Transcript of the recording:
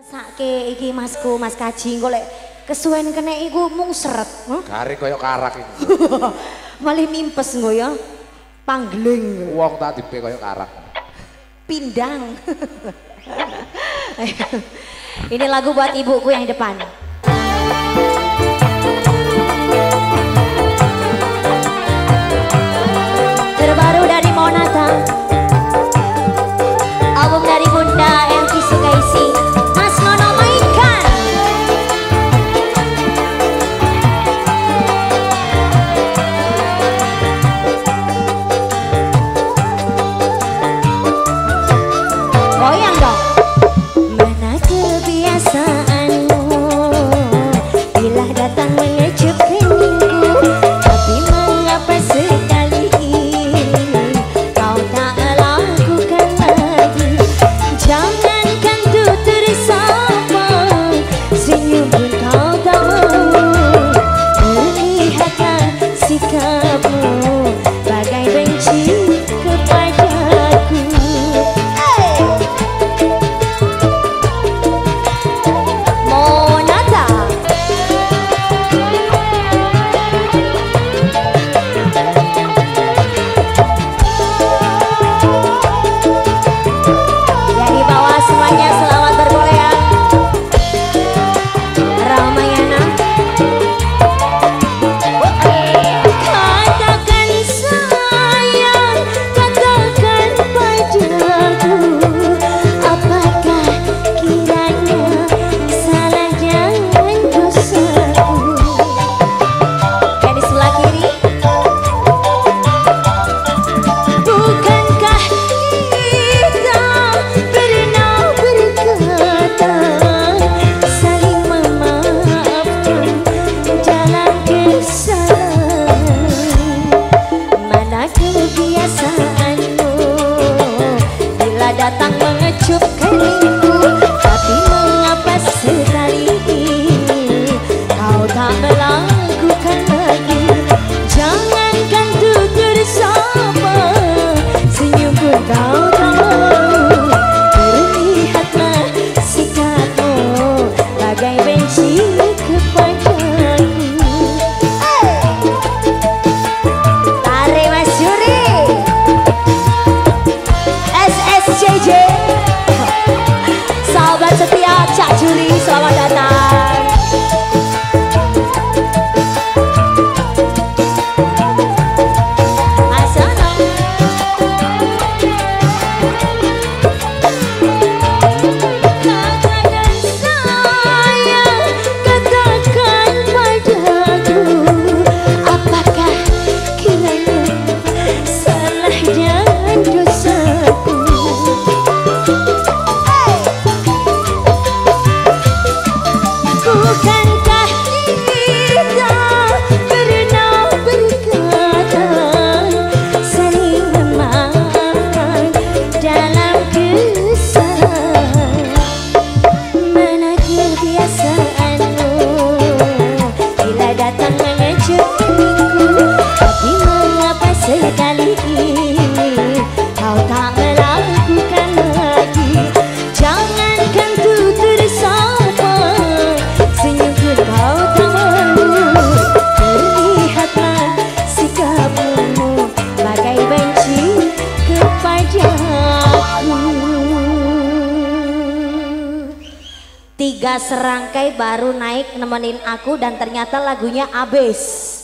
Sake iki masku, mas kaji, engko lek kesuwen kene iku mung seret. Huh? Garing kaya karak ini, malih mimpes engko ya. Panggling. Wong tak dipe kaya karak. Pindang. Ini lagu buat ibuku yang depan. datang mengecup kering tiga serangkai baru naik nemenin aku dan ternyata lagunya abis.